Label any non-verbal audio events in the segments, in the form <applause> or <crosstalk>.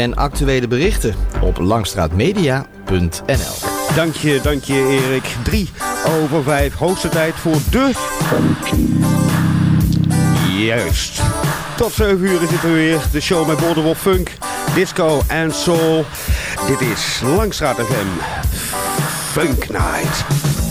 en actuele berichten op langstraatmedia.nl. Dank je, dank je Erik. 3 over 5, hoogste tijd voor de... Juist. Tot 7 uur is het weer. De show met Borderwolf Funk, Disco en Soul. Dit is Langstraat FM Funk Night.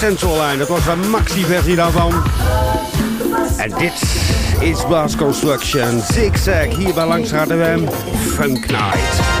Central Line. Dat was een maxi-versie daarvan. En dit is Bass Construction. Zigzag hier bij Langs Wem, Funk Night.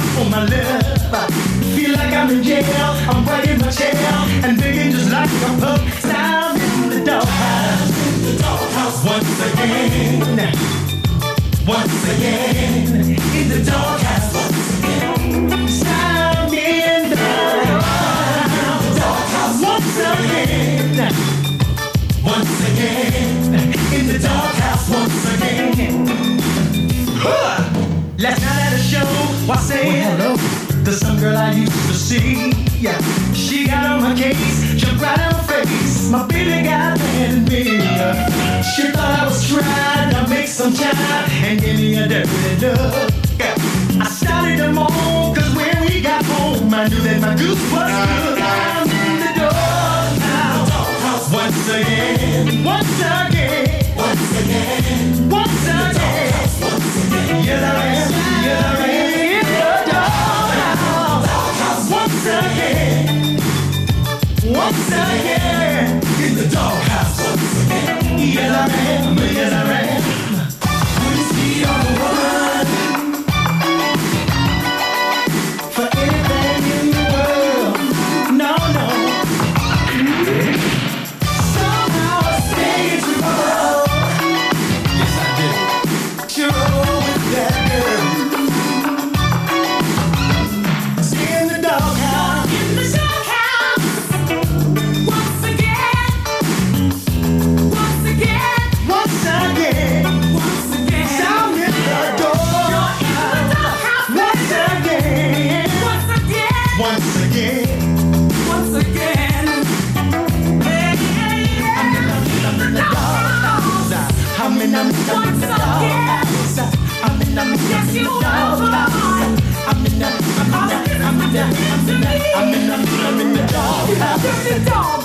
For my love. I Feel like I'm in jail, I'm in my chair, and begging just like a pup. Sound in the doghouse, the doghouse once again. Once again, in the doghouse once again. Sound in the doghouse once again. Once again, in the doghouse once again. Night at a show, I say hello to some girl I used to see. Yeah, she got on my case, jumped right on my face. My baby got mad at me. She thought I was trying to make some time and give me a dirty look. I started to moan, cause when we got home, I knew that my goose was good. I'm in the doghouse once again, once again, once again, once again. Yes, I am, yes, I am again, once again in the doghouse once again. Yes, I am, yes, I am. I'm in, I'm in, I'm in, I'm in the doghouse. Dirty dog,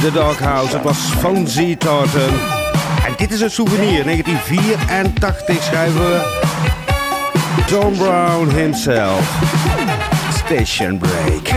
the Doghouse. Het was van Z Thornton. En dit is een souvenir. 1984 schrijven we. Tom Brown himself. Station Break.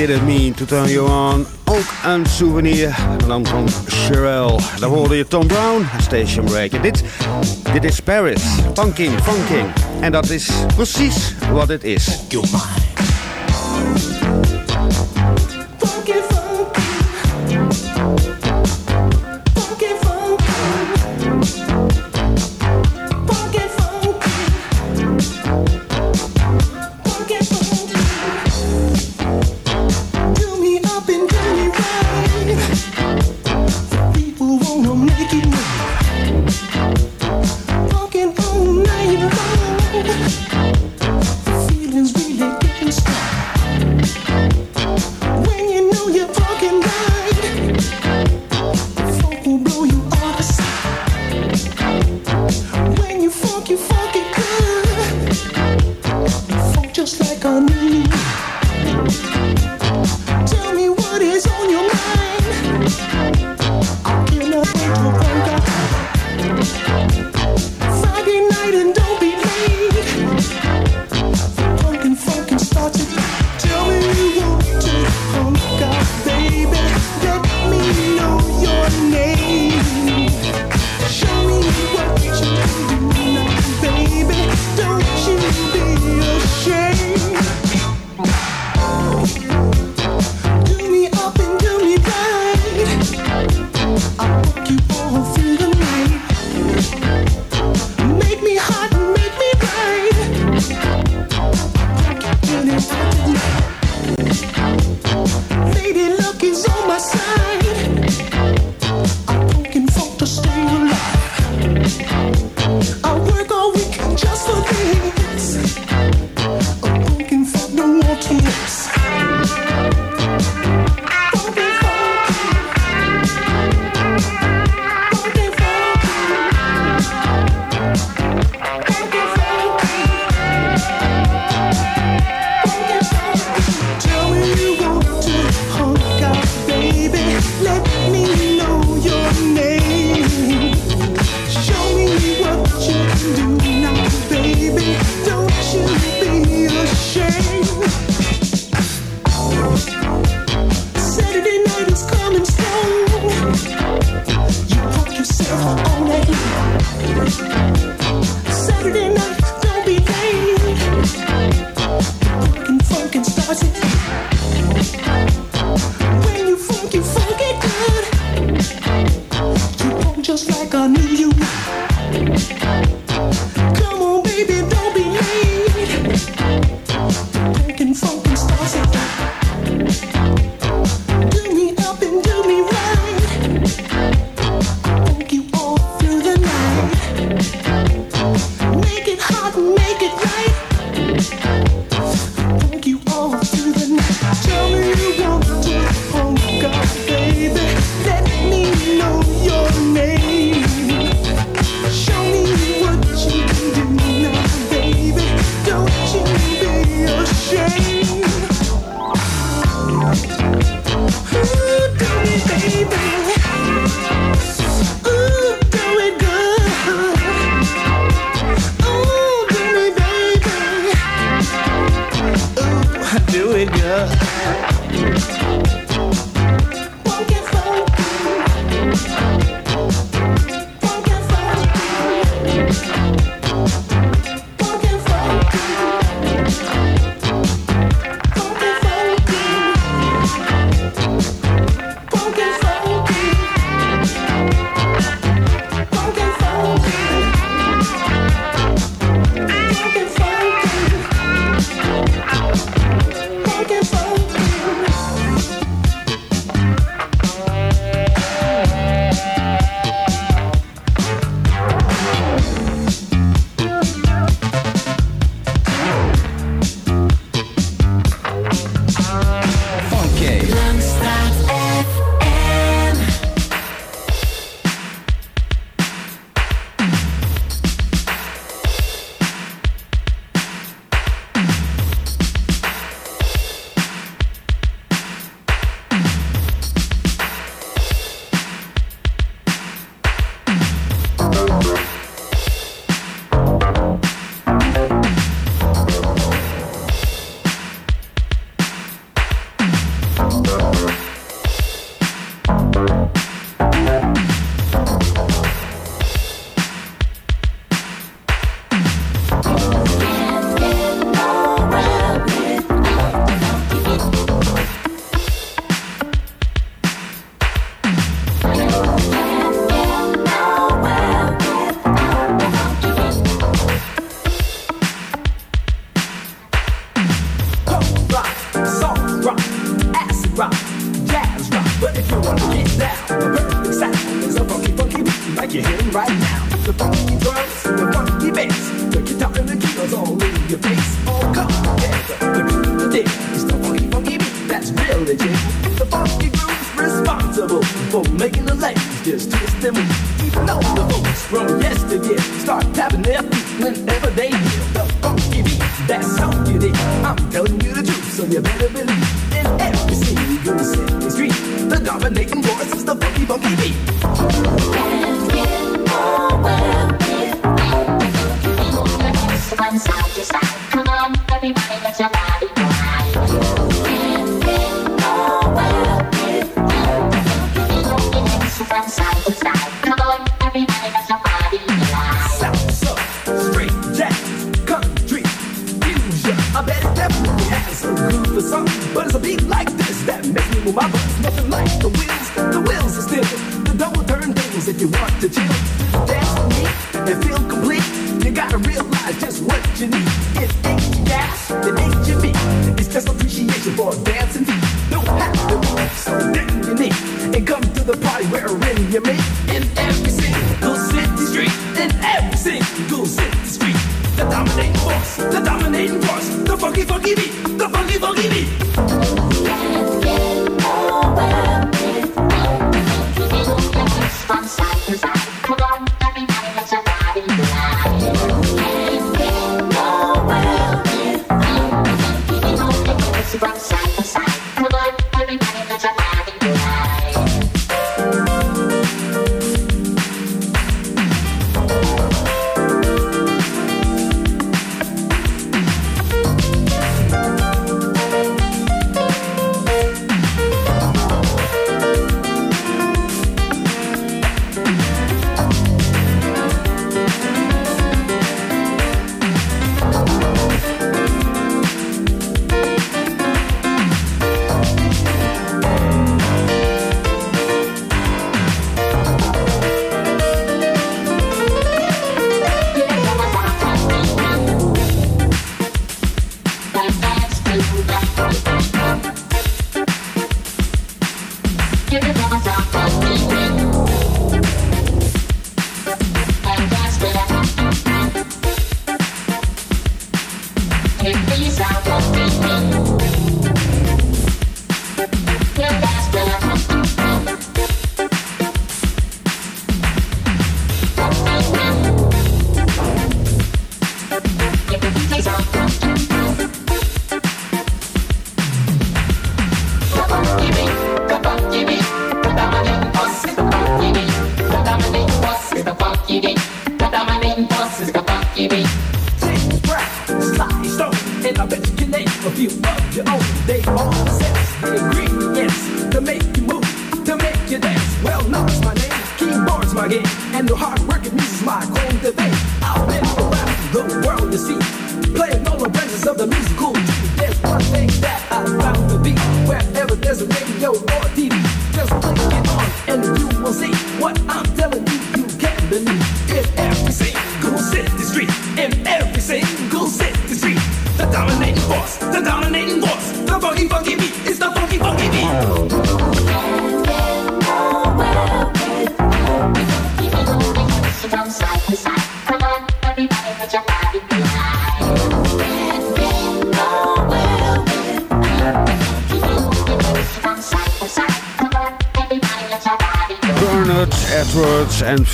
Didn't Mean to Turn You On. Ook een souvenir. En dan van Sherelle. Daar hoorde je Tom Brown, Station Break. Dit, dit is Paris. Funking, funking. En dat is precies wat het is.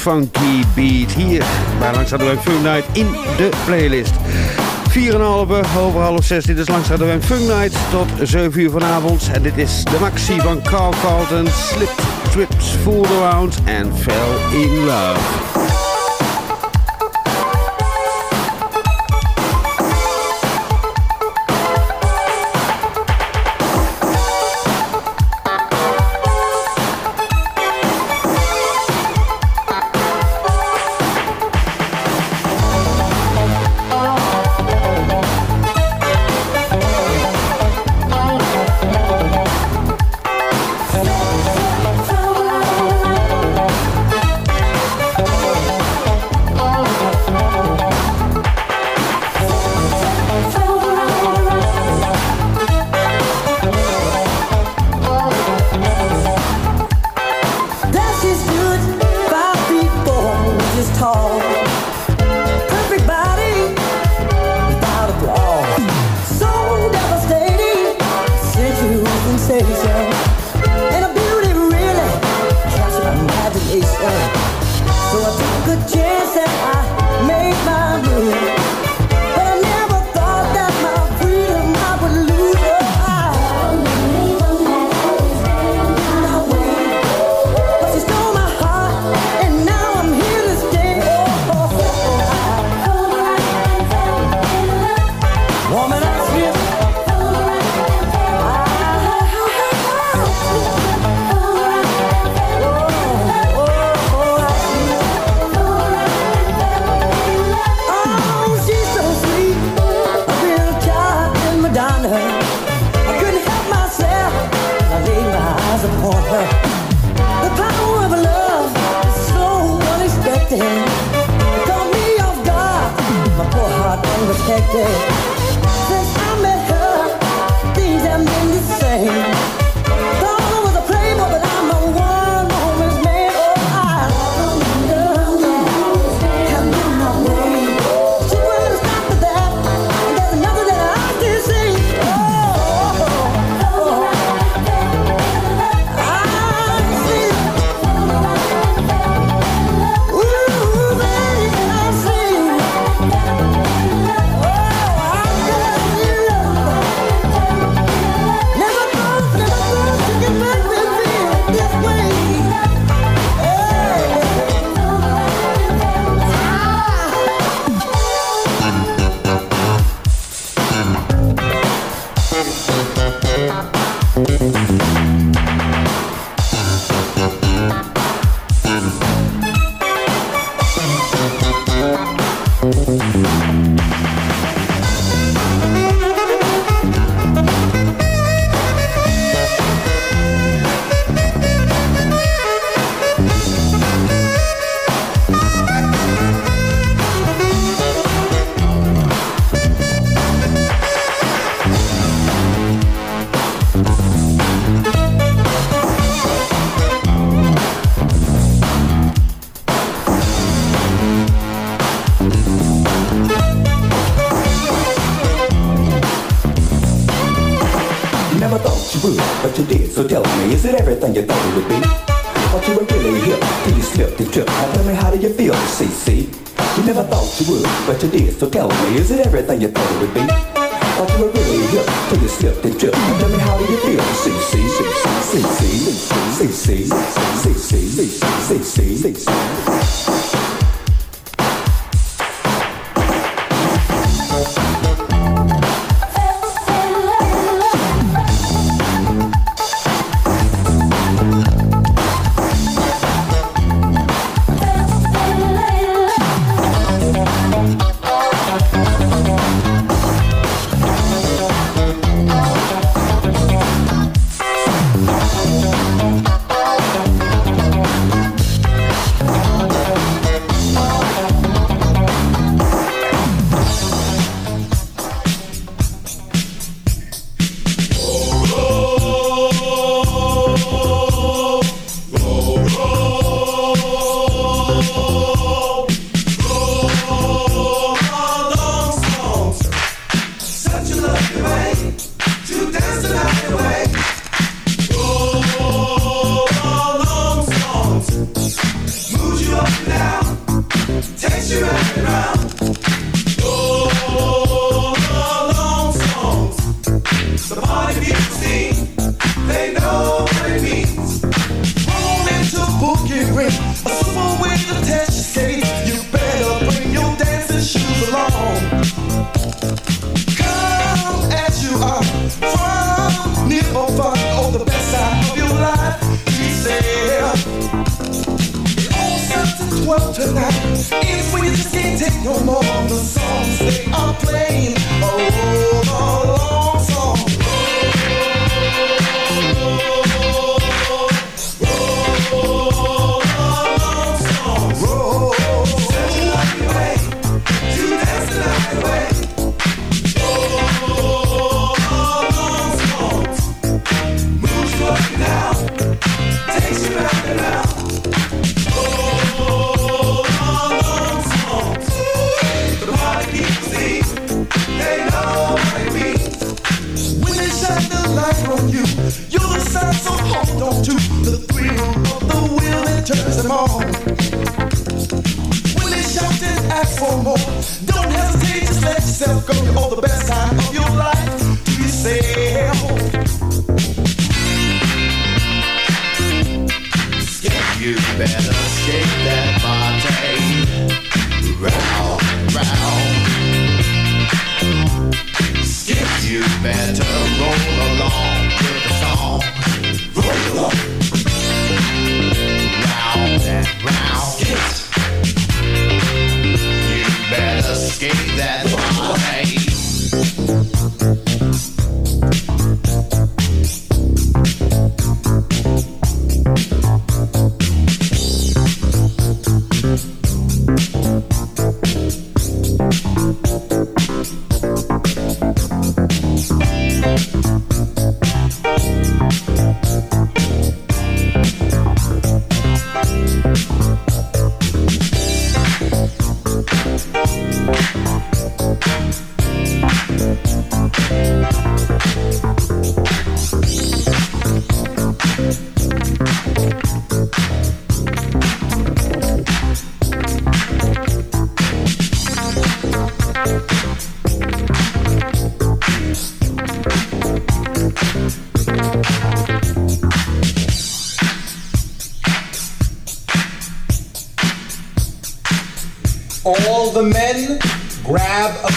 funky beat. Hier bij Langstraat de Funk Night in de playlist. 4,5 over half 6. Dit is Langstraat de Funk Night tot 7 uur vanavond. En dit is de maxi van Carl Carlton. Slip, trips, fool around and fell in love. six.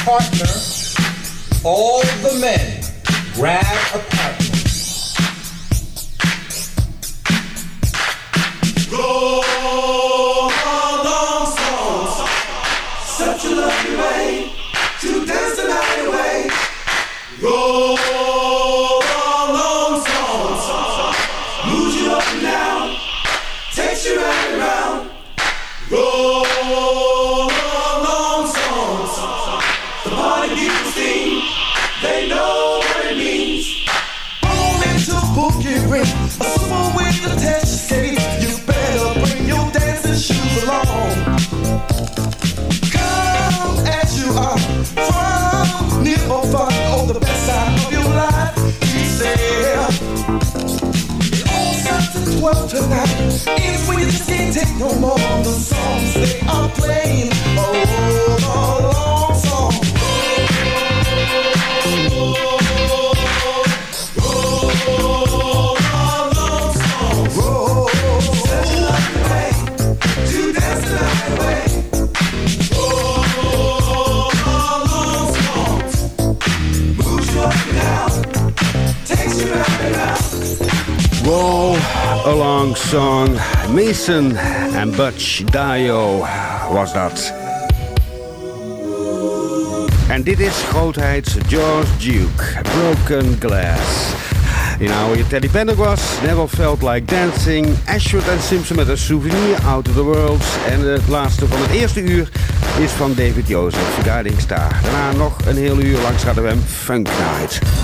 partner. was tonight. It's when you just can't take no more. The songs they are playing. along song. Mason en Butch Dio was dat. En dit is grootheid George Duke, Broken Glass. In our Teddy was, Never Felt Like Dancing, Ashford en Simpson met een souvenir out of the world. En het laatste van het eerste uur is van David Jozef, Guiding Star. Daarna nog een heel uur langs hadden we hem Funk Night.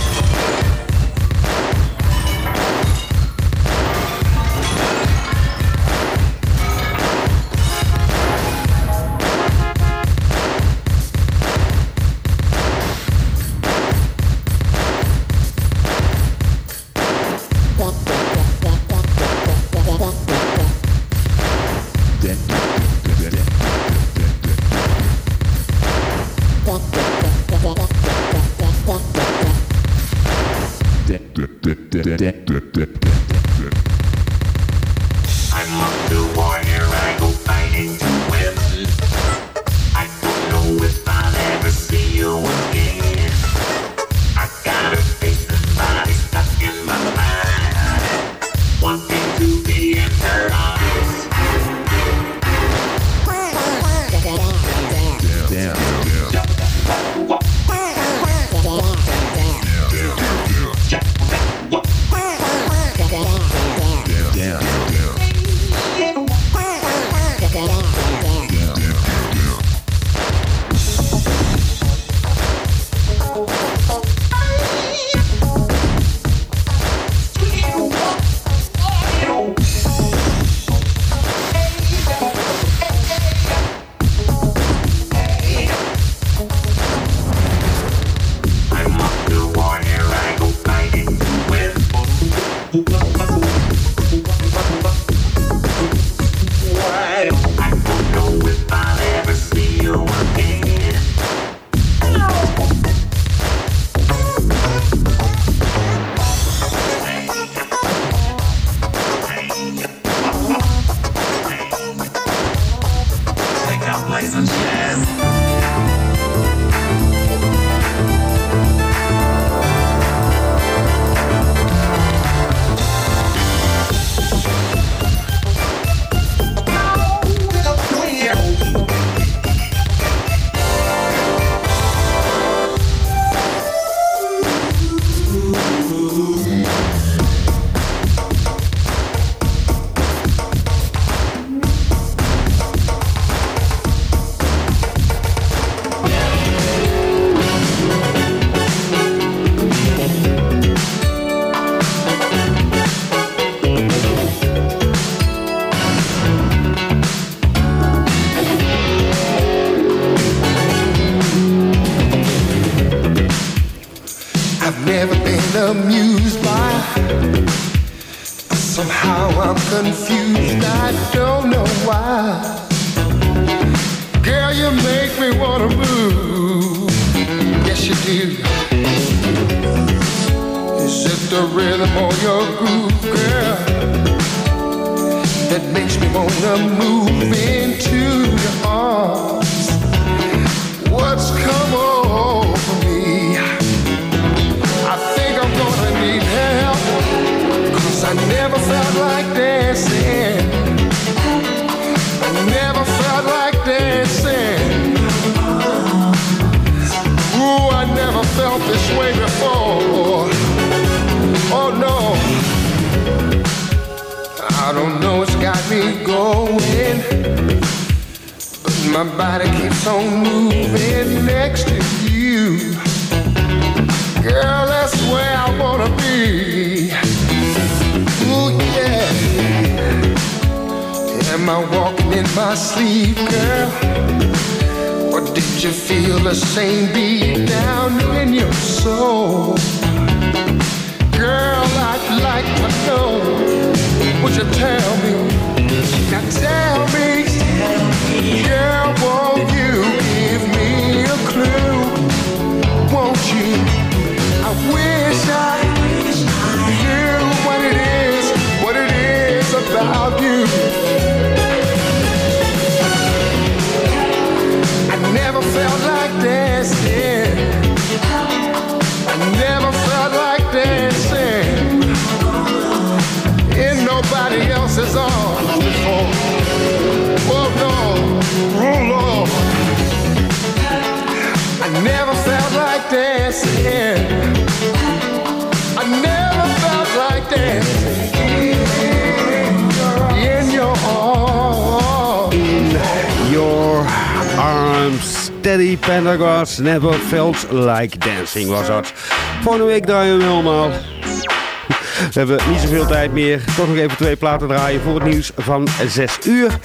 Felt Like Dancing was dat. Volgende week draaien we allemaal. We hebben niet zoveel tijd meer. Toch nog even twee platen draaien voor het nieuws van 6 uur.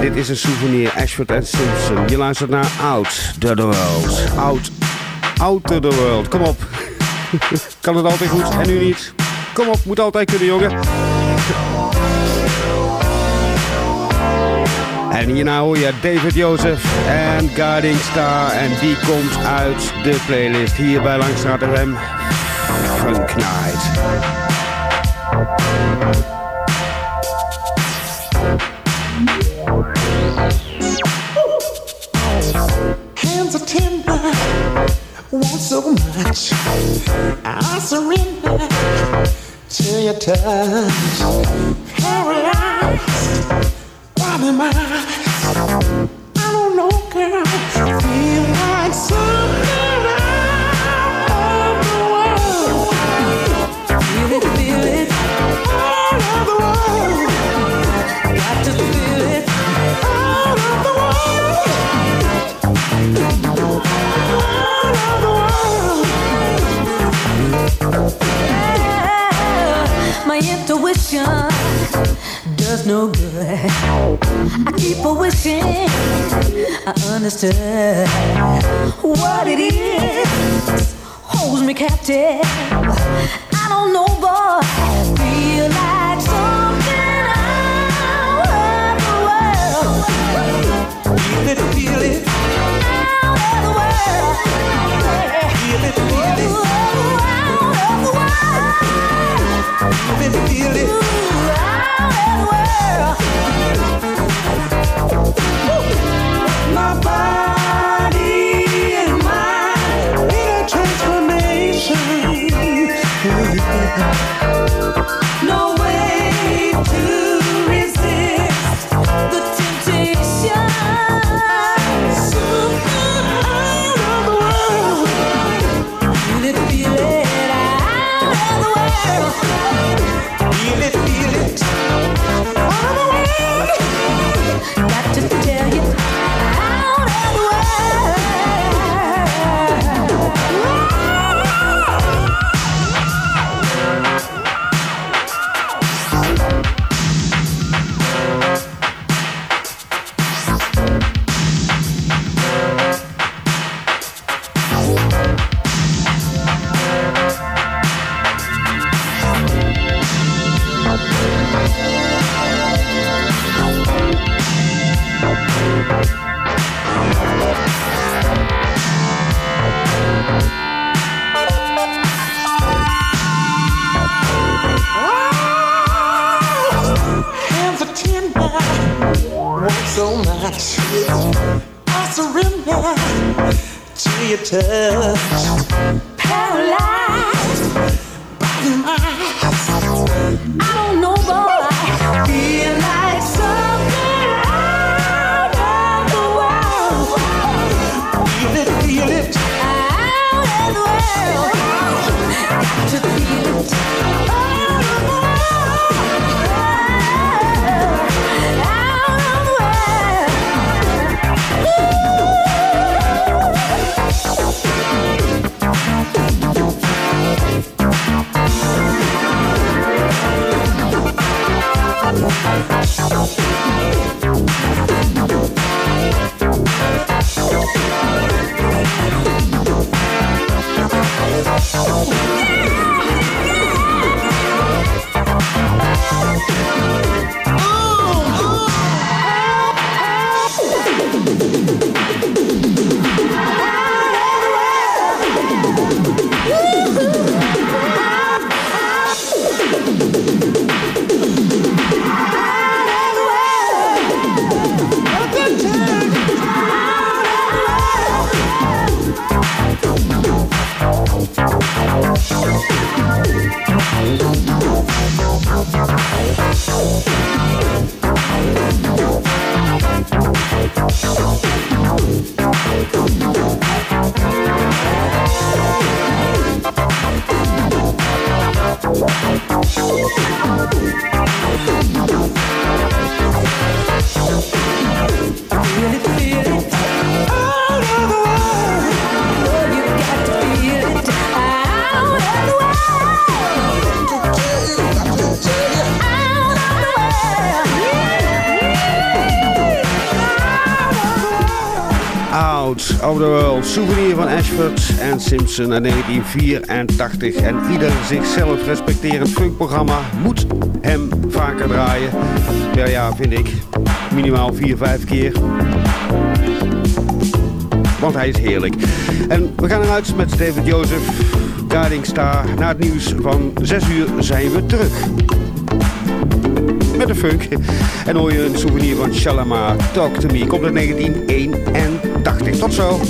Dit is een souvenir Ashford Simpson. Je luistert naar Out the World. Out, out the World. Kom op. <laughs> kan het altijd goed en nu niet. Kom op, moet altijd kunnen jongen. En hierna hoor je David Jozef en Guiding Star. En die komt uit de playlist hier bij Langs FM. Funk Night. Hands of timber won't so much. I surrender to your touch. Yeah. souvenir van Ashford en Simpson in 1984. En ieder zichzelf respecterend funkprogramma moet hem vaker draaien. Per jaar vind ik minimaal 4, 5 keer. Want hij is heerlijk. En we gaan eruit met David Joseph, Guiding Star. Na het nieuws van 6 uur zijn we terug. Met de funk. En hoor je een souvenir van Shalama. Talk To Me. Komt uit 1981. Tot zo.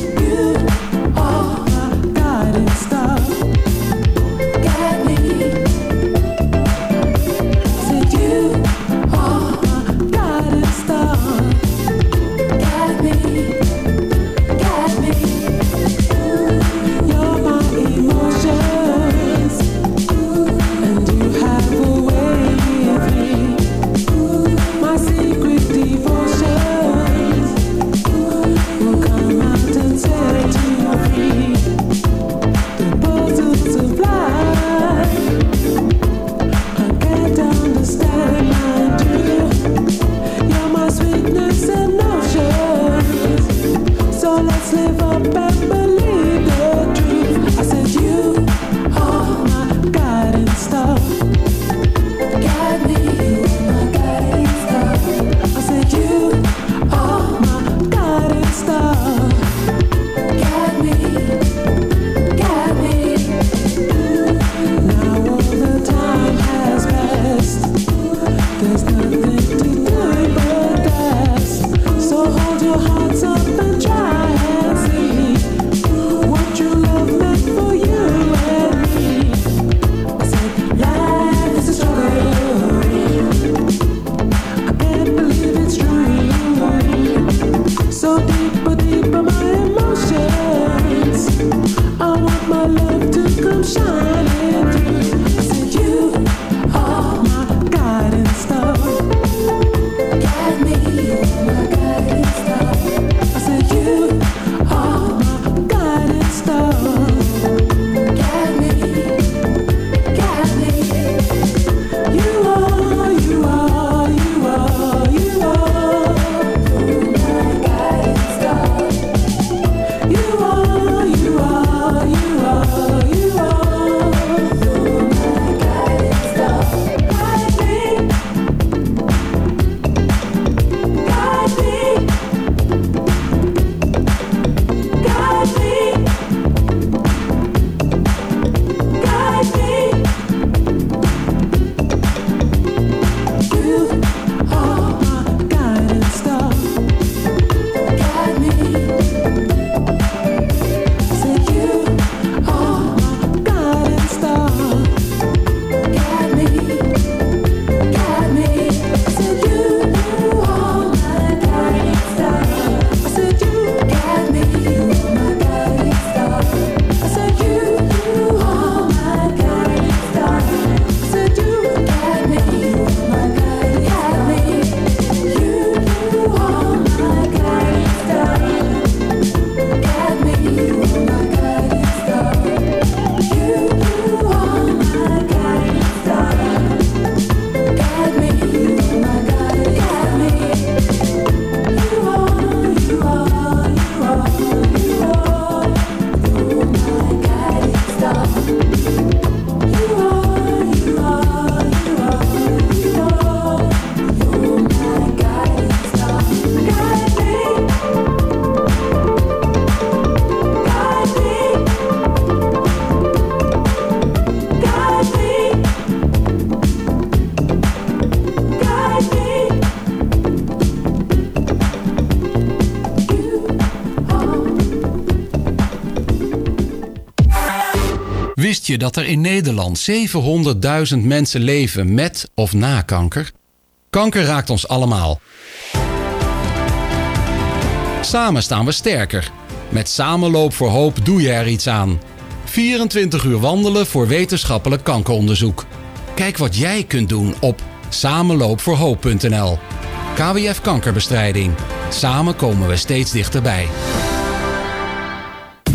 Dat er in Nederland 700.000 mensen leven met of na kanker? Kanker raakt ons allemaal. Samen staan we sterker. Met Samenloop voor Hoop doe je er iets aan. 24 uur wandelen voor wetenschappelijk kankeronderzoek. Kijk wat jij kunt doen op samenloopvoorhoop.nl. KWF Kankerbestrijding. Samen komen we steeds dichterbij.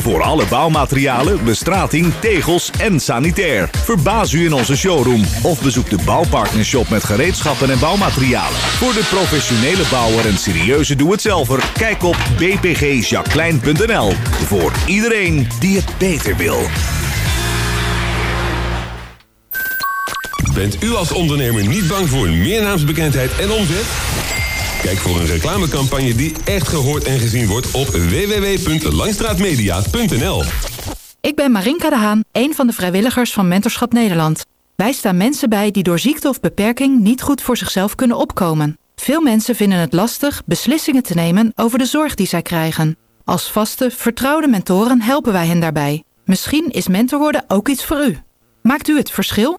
Voor alle bouwmaterialen, bestrating, tegels en sanitair. Verbaas u in onze showroom of bezoek de Bouwpartnershop met gereedschappen en bouwmaterialen. Voor de professionele bouwer en serieuze doe-het-zelver, kijk op bpgjacqueline.nl. Voor iedereen die het beter wil. Bent u als ondernemer niet bang voor meer naamsbekendheid en omzet? Kijk voor een reclamecampagne die echt gehoord en gezien wordt op www.langstraatmedia.nl. Ik ben Marinka de Haan, een van de vrijwilligers van Mentorschap Nederland. Wij staan mensen bij die door ziekte of beperking niet goed voor zichzelf kunnen opkomen. Veel mensen vinden het lastig beslissingen te nemen over de zorg die zij krijgen. Als vaste, vertrouwde mentoren helpen wij hen daarbij. Misschien is mentor worden ook iets voor u. Maakt u het verschil?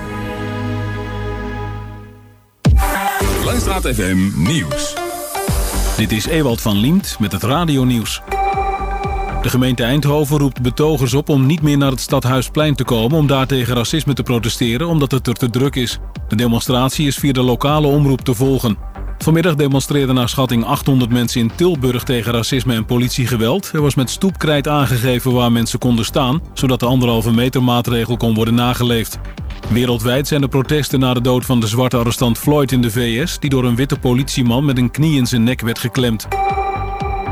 Langstraat FM Nieuws. Dit is Ewald van Liemt met het radionieuws. De gemeente Eindhoven roept betogers op om niet meer naar het Stadhuisplein te komen... om daar tegen racisme te protesteren, omdat het er te druk is. De demonstratie is via de lokale omroep te volgen. Vanmiddag demonstreerden naar schatting 800 mensen in Tilburg tegen racisme en politiegeweld. Er was met stoepkrijt aangegeven waar mensen konden staan, zodat de anderhalve meter maatregel kon worden nageleefd. Wereldwijd zijn er protesten na de dood van de zwarte arrestant Floyd in de VS... die door een witte politieman met een knie in zijn nek werd geklemd.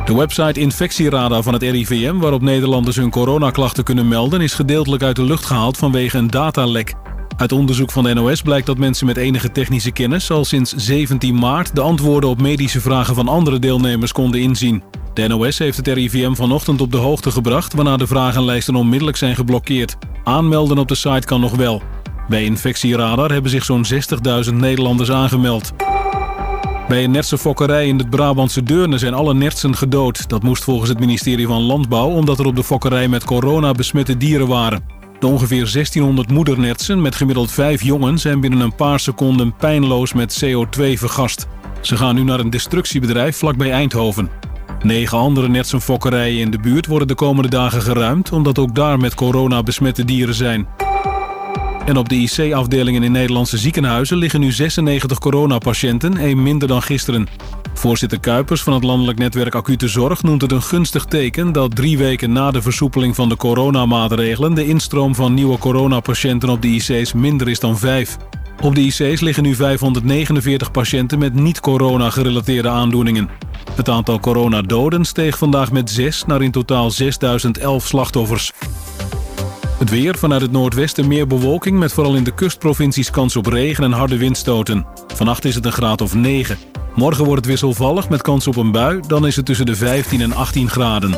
De website Infectieradar van het RIVM, waarop Nederlanders hun coronaklachten kunnen melden... is gedeeltelijk uit de lucht gehaald vanwege een datalek. Uit onderzoek van de NOS blijkt dat mensen met enige technische kennis... al sinds 17 maart de antwoorden op medische vragen van andere deelnemers konden inzien. De NOS heeft het RIVM vanochtend op de hoogte gebracht... waarna de vragenlijsten onmiddellijk zijn geblokkeerd. Aanmelden op de site kan nog wel. Bij Infectieradar hebben zich zo'n 60.000 Nederlanders aangemeld. Bij een nertse fokkerij in het Brabantse Deurne zijn alle nertsen gedood. Dat moest volgens het ministerie van Landbouw omdat er op de fokkerij met corona besmette dieren waren. De ongeveer 1600 moedernertsen met gemiddeld 5 jongen zijn binnen een paar seconden pijnloos met CO2 vergast. Ze gaan nu naar een destructiebedrijf vlakbij Eindhoven. Negen andere nertsenfokkerijen in de buurt worden de komende dagen geruimd omdat ook daar met corona besmette dieren zijn. En op de IC-afdelingen in Nederlandse ziekenhuizen liggen nu 96 coronapatiënten, één minder dan gisteren. Voorzitter Kuipers van het landelijk netwerk Acute Zorg noemt het een gunstig teken dat drie weken na de versoepeling van de coronamaatregelen de instroom van nieuwe coronapatiënten op de IC's minder is dan vijf. Op de IC's liggen nu 549 patiënten met niet-corona-gerelateerde aandoeningen. Het aantal coronadoden steeg vandaag met 6 naar in totaal 6011 slachtoffers. Het weer vanuit het noordwesten meer bewolking met vooral in de kustprovincies kans op regen en harde windstoten. Vannacht is het een graad of 9. Morgen wordt het wisselvallig met kans op een bui, dan is het tussen de 15 en 18 graden.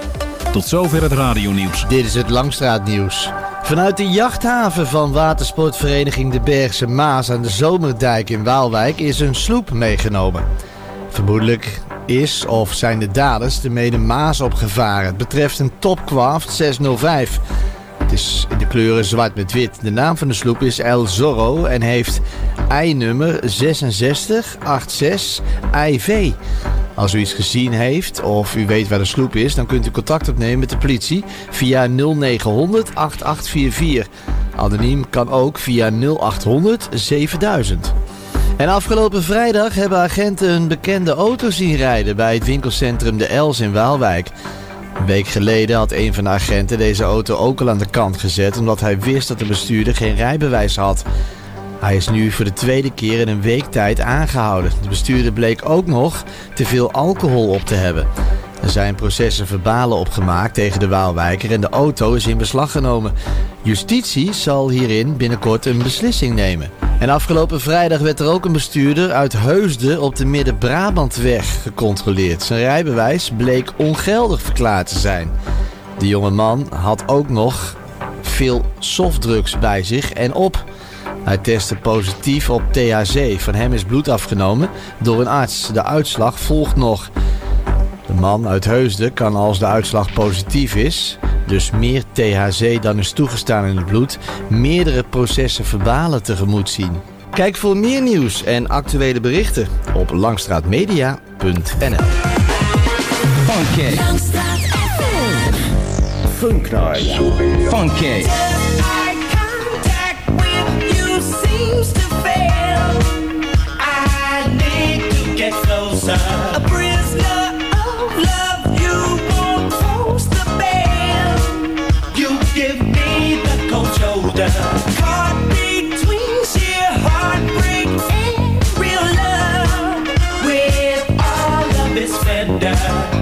Tot zover het radionieuws. Dit is het Langstraatnieuws. Vanuit de jachthaven van watersportvereniging De Bergse Maas aan de Zomerdijk in Waalwijk is een sloep meegenomen. Vermoedelijk is of zijn de daders de Maas opgevaren. Het betreft een Topcraft 605. Het is in de kleuren zwart met wit. De naam van de sloep is El Zorro en heeft I-nummer 6686 IV. Als u iets gezien heeft of u weet waar de sloep is, dan kunt u contact opnemen met de politie via 0900 8844. Anoniem kan ook via 0800 7000. En afgelopen vrijdag hebben agenten een bekende auto zien rijden bij het winkelcentrum De Els in Waalwijk. Een week geleden had een van de agenten deze auto ook al aan de kant gezet omdat hij wist dat de bestuurder geen rijbewijs had. Hij is nu voor de tweede keer in een week tijd aangehouden. De bestuurder bleek ook nog te veel alcohol op te hebben. Er zijn processen verbalen opgemaakt tegen de Waalwijker en de auto is in beslag genomen. Justitie zal hierin binnenkort een beslissing nemen. En afgelopen vrijdag werd er ook een bestuurder uit Heusden op de Midden-Brabantweg gecontroleerd. Zijn rijbewijs bleek ongeldig verklaard te zijn. De jonge man had ook nog veel softdrugs bij zich en op. Hij testte positief op THC. Van hem is bloed afgenomen door een arts. De uitslag volgt nog. De man uit Heusden kan als de uitslag positief is, dus meer THC dan is toegestaan in het bloed, meerdere processen verbalen tegemoet zien. Kijk voor meer nieuws en actuele berichten op langstraatmedia.nl. Funky. Funk Night. Funky. A prisoner cold shoulder. Caught between sheer heartbreak and real love. With all of its splendor.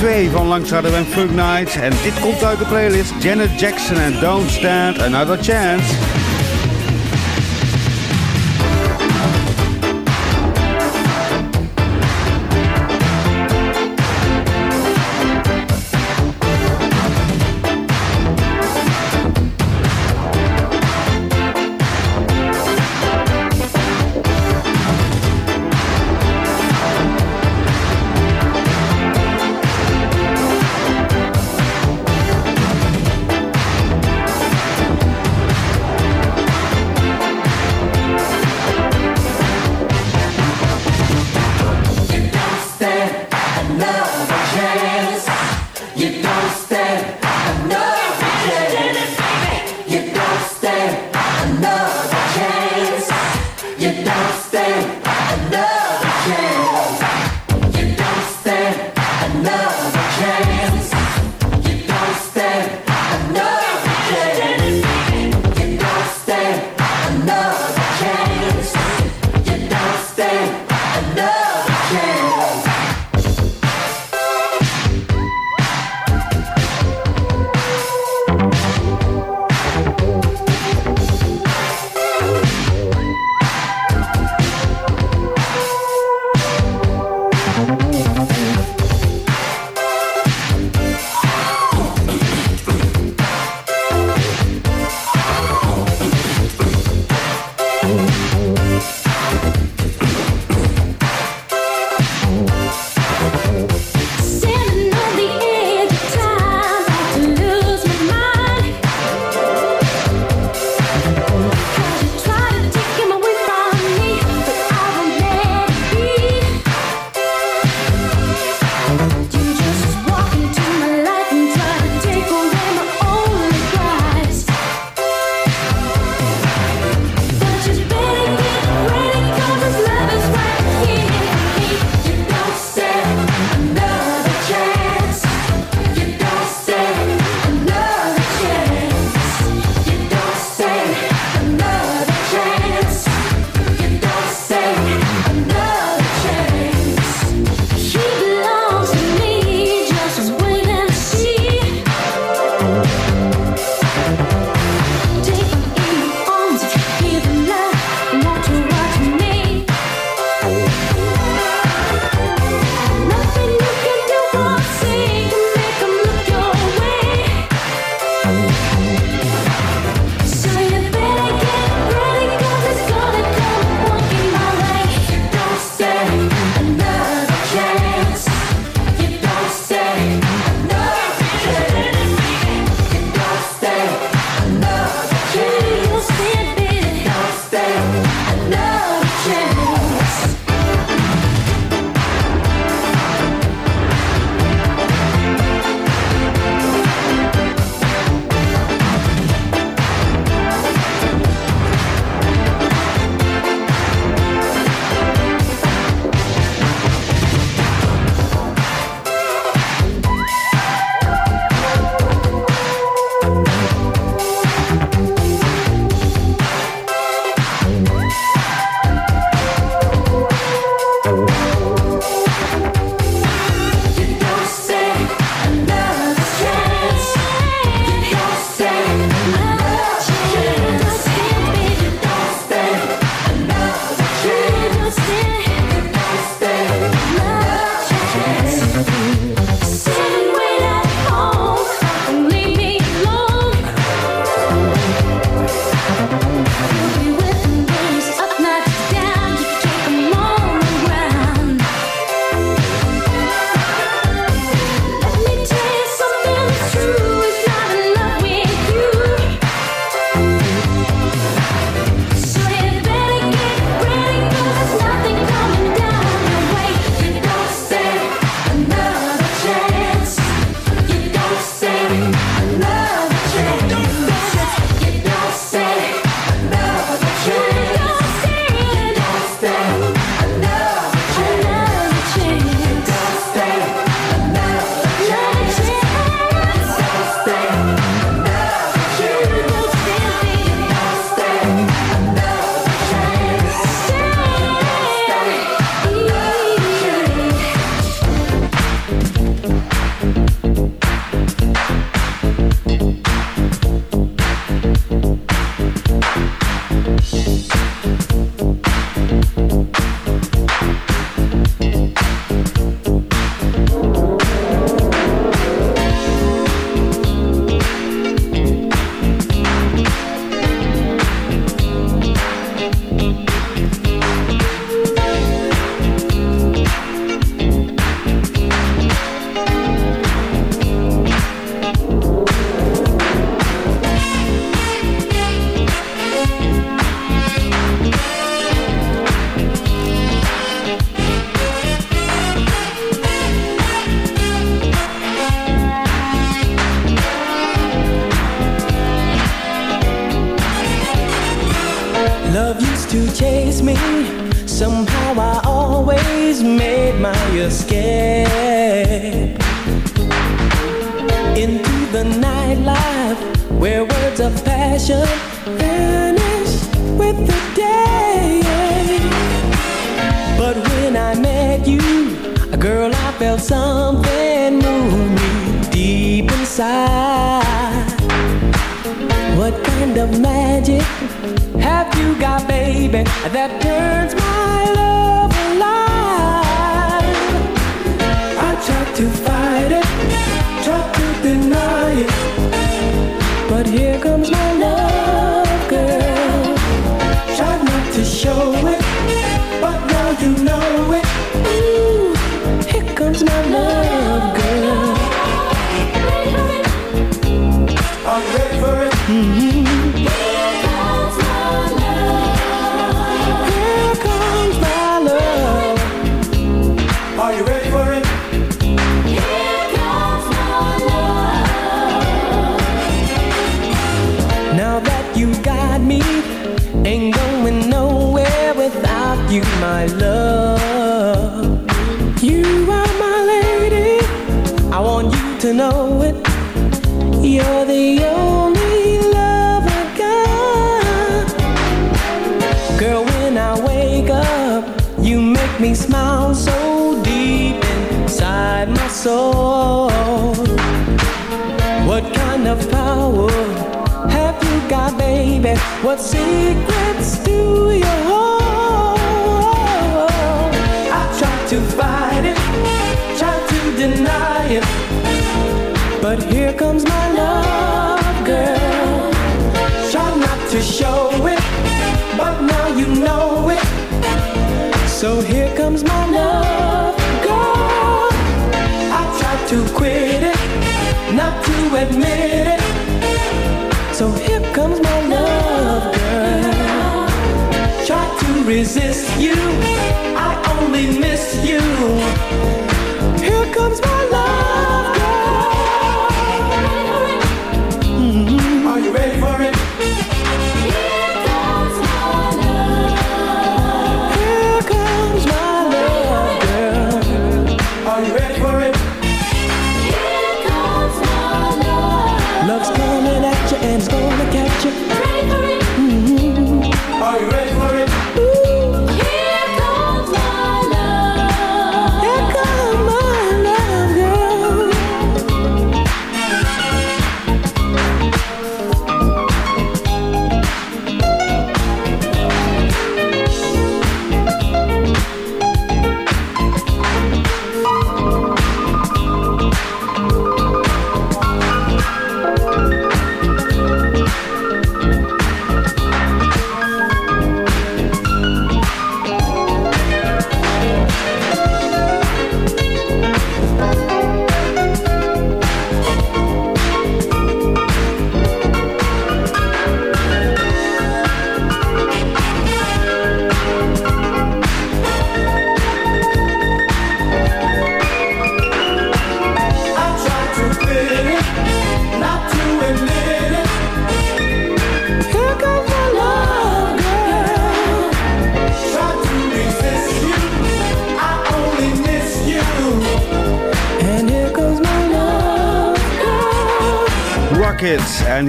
2 van Langstrader en Funk Nights. En dit komt uit de playlist Janet Jackson en Don't Stand Another Chance.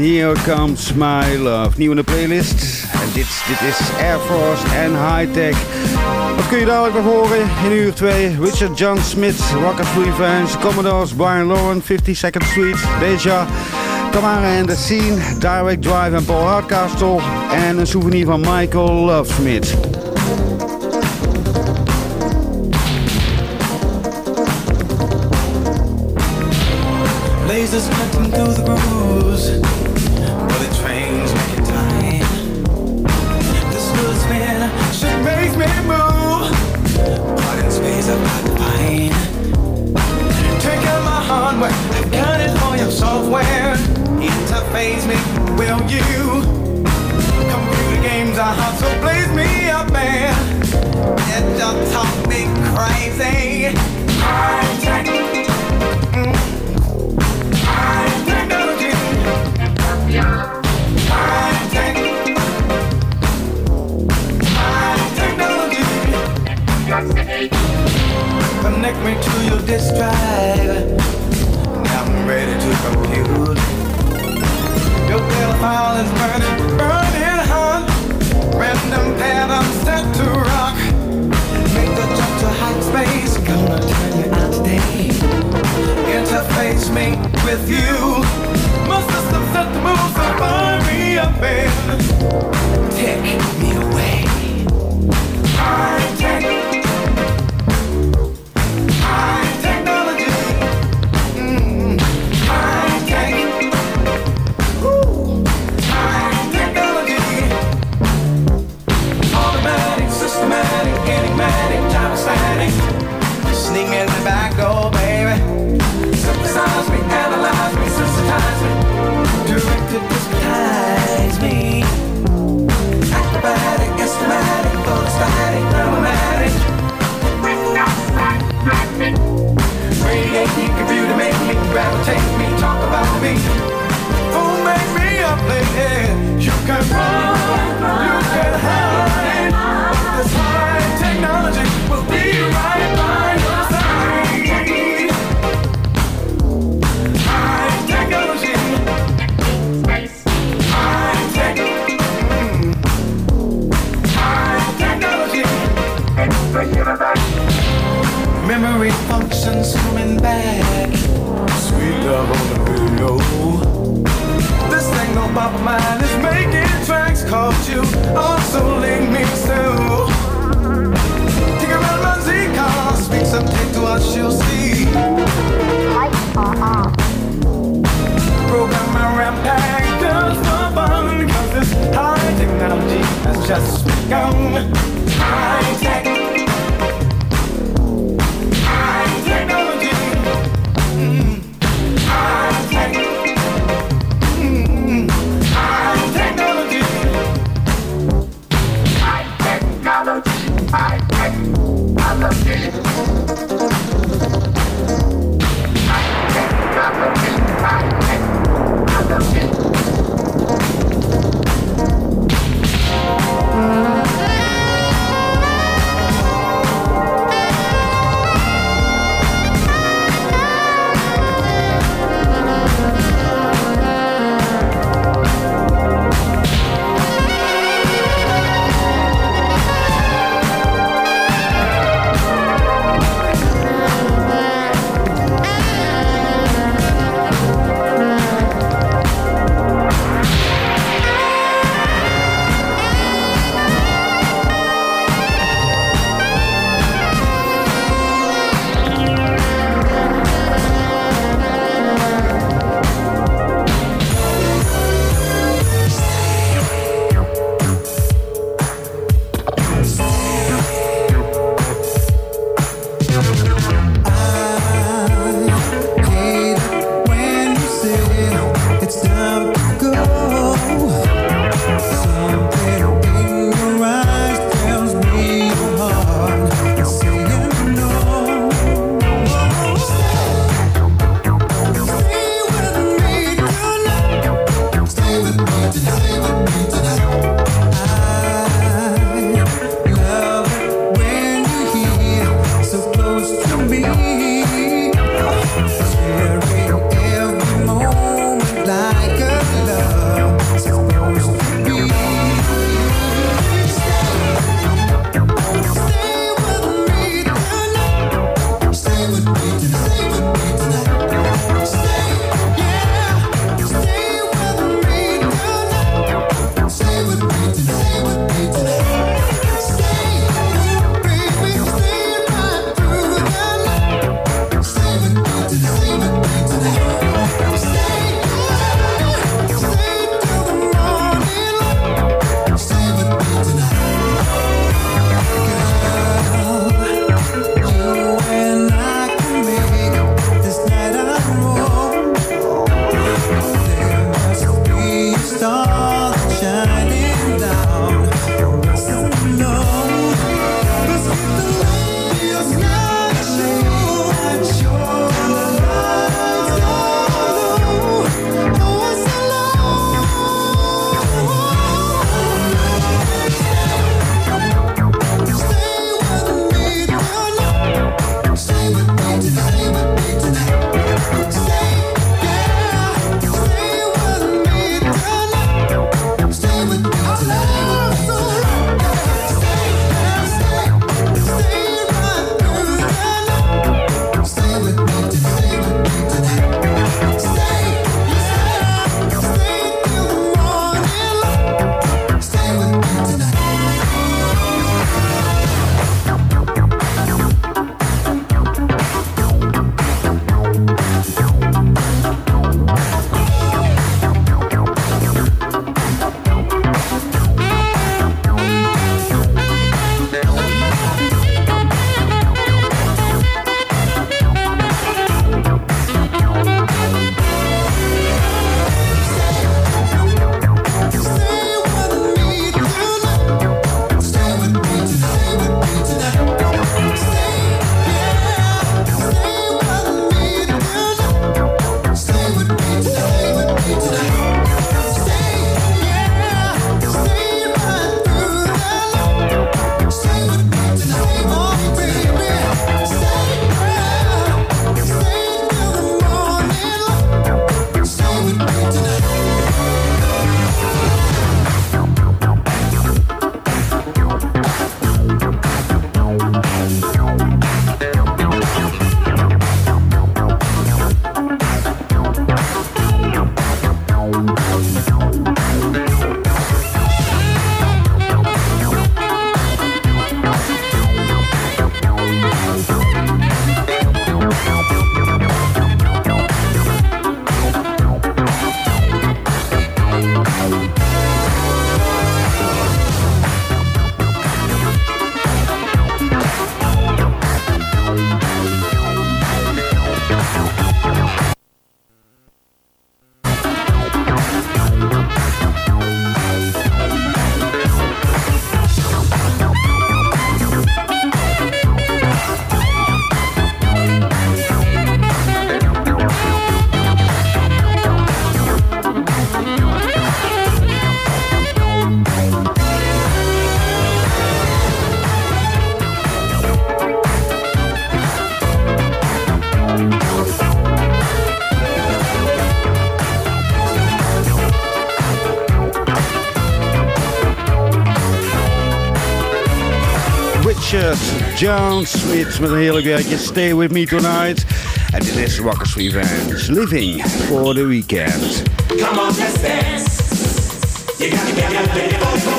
Here Comes My Love. Nieuw in de playlist. En dit, dit is Air Force en High Tech. Wat kun je dadelijk nog horen in uur 2? Richard John Smith, Rocket Free Fans, Commodores, Brian Lauren, 50 Second Street, Deja, Tamara and The Scene, Direct Drive en Paul Hardcastle. En een souvenir van Michael Love Smith. lasers cutting through the. Data is burning, burning hot. Random set to rock. Make the jump to. Gonna turn you out today. Interface me with you. My system set the moves so find me up and functions coming back. Sweet love on the radio. This thing no pop mine is making tracks cause you also link me so. Take around my Z car, speak something to us, you'll see. Program my rap pack just for fun, cause this high technology has just begun. High tech. Jones. It's met een heerlijk werkje. Stay with me tonight. And this is Rockers Revenge. Living for the weekend. Come on, let's dance. You gotta get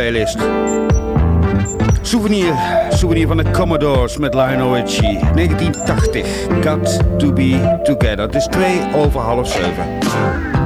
playlist. Souvenir, souvenir van de Commodores met Lionel Richie. 1980, Got to be together. Het is twee over half zeven.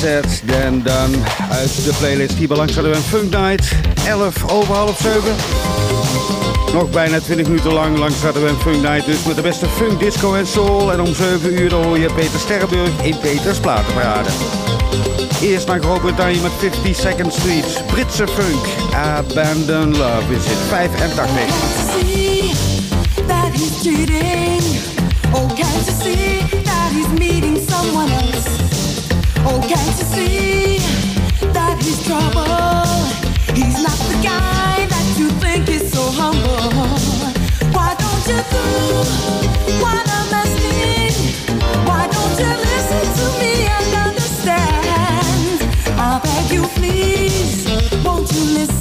Said then Done. Uit de playlist hier langs hadden we een Funk Night. 11 over half 7. Nog bijna 20 minuten lang langs hadden we een Funk Night. Dus met de beste funk, disco en soul. En om 7 uur hoor je Peter Sterrenburg in Peters Platenparade. Eerst naar Groot-Brittannië met 50 Second Street. Britse funk. Abandon Love is het 85. Oh, you, please, won't you listen?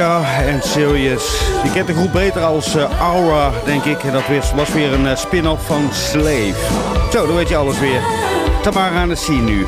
Anastasia en Sirius. Je kent de groep beter als eh, Aura, denk ik. En dat was, weer een eh, spin-off van Slave. Zo, dan weet je alles weer. Tamara aan de scene nu.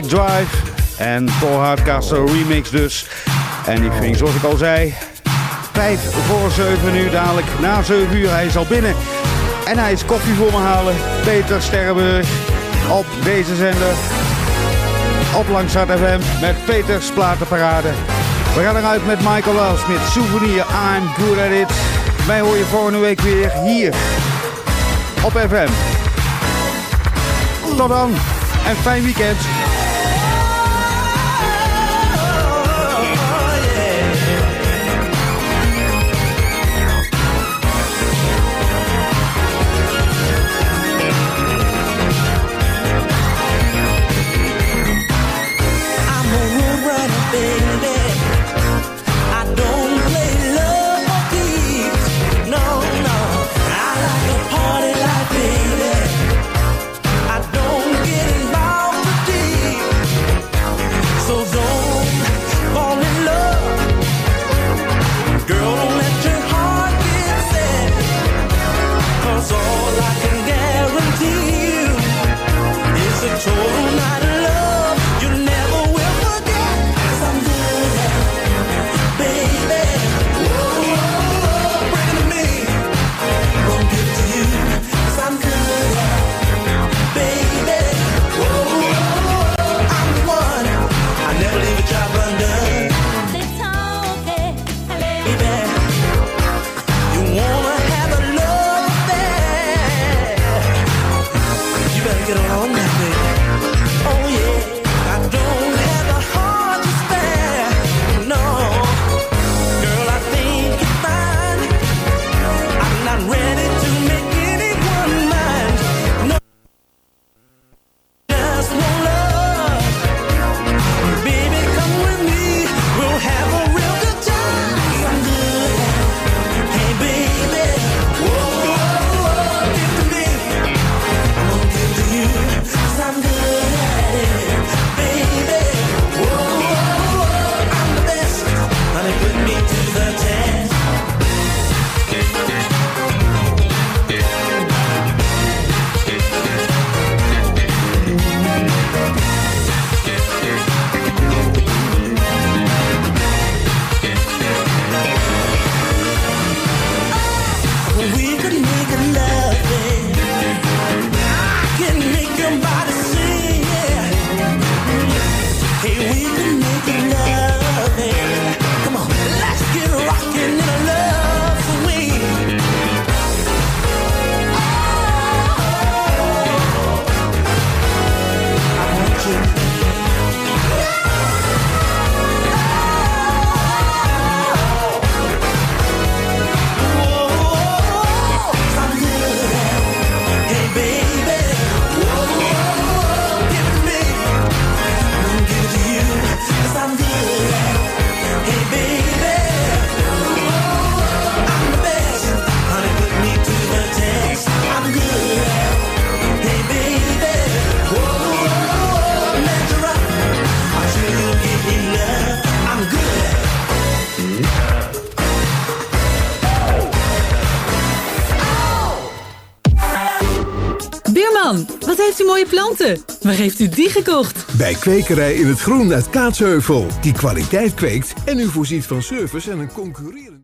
Drive. En Paul Hardcastle remix dus. En ik vind, zoals ik al zei, 5 voor 7 uur dadelijk. Na 7 uur, hij is al binnen. En hij is koffie voor me halen. Peter Sterrenburg op deze zender. Op langs FM met Peters Platenparade. We gaan eruit met Michael Lals met Souvenir I'm Good At It. Wij hoor je volgende week weer hier op FM. Tot dan en fijn weekend. Waar heeft u die gekocht? Bij Kwekerij in het Groen uit Kaatsheuvel. Die kwaliteit kweekt en u voorziet van service en een concurrerende...